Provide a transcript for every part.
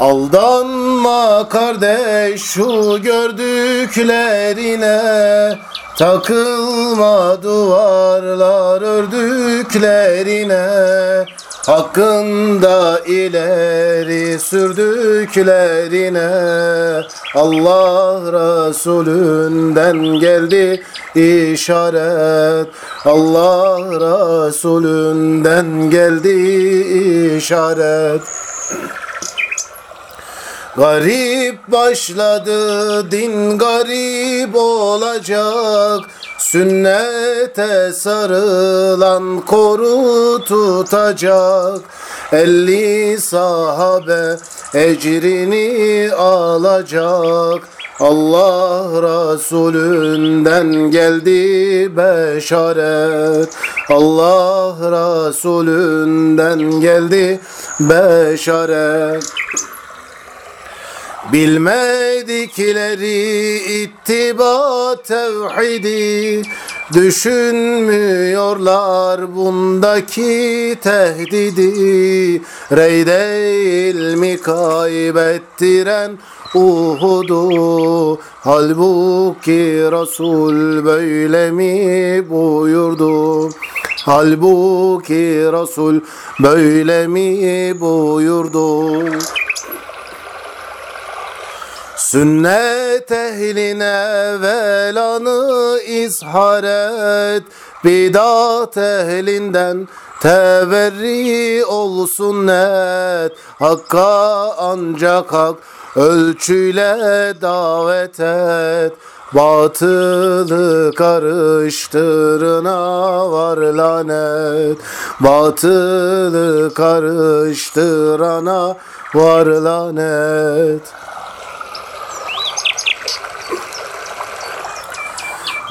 Aldanma kardeş şu gördüklerine. Takılma duvarlar ördüklerine. Hakkında ileri sürdüklerine. Allah Resulünden geldi işaret. Allah Resulünden geldi işaret Garip başladı din garip olacak. Sünnete sarılan koru tutacak. Elli sahabe ecrini alacak. Allah Resulünden geldi beşaret. Allah Resulünden geldi beşaret Bilmedikleri ittiba tevhidi Düşünmüyorlar bundaki tehdidi. Rey değil mi kaybettiren Uhud'u Halbuki Resul böyle mi buyurdu? Halbuki Resul böyle mi buyurdu Sünnet ehline velanı izhar et. Bidat ehlinden teverri olsun net. Hakka ancak hak ölçüyle davet et. Batılı karıştırına var lanet. Batılı karıştırana var lanet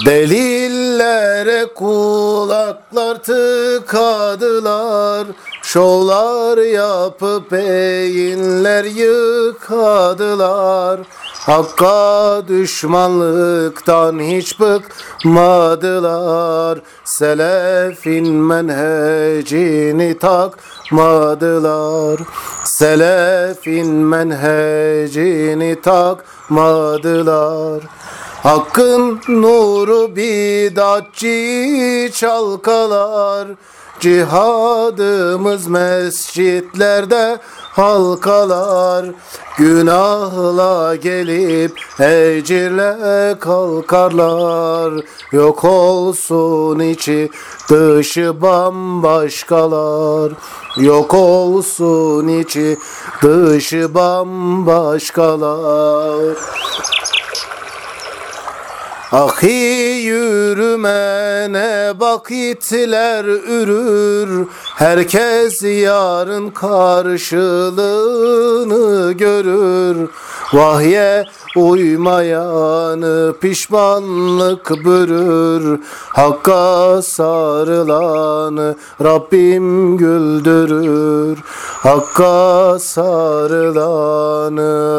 Delillere kulaklar tıkadılar Şovlar yapıp beyinler yıkadılar. Hakka düşmanlıktan hiç bıkmadılar Selefin menhecini takmadılar. Selefin menhecini takmadılar Hakkın nuru bidatçı çalkalar Cihadımız mescitlerde halkalar. Günahla gelip hecirle kalkarlar Yok olsun içi dışı bambaşkalar. Yok olsun içi dışı bambaşkalar Ahi yürümene vakitler ürür. Herkes yarın karşılığını görür Vahye uymayanı pişmanlık bürür. Hakka sarılanı Rabbim güldürür. Hakka sarılanı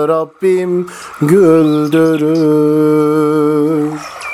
Rabbim güldürür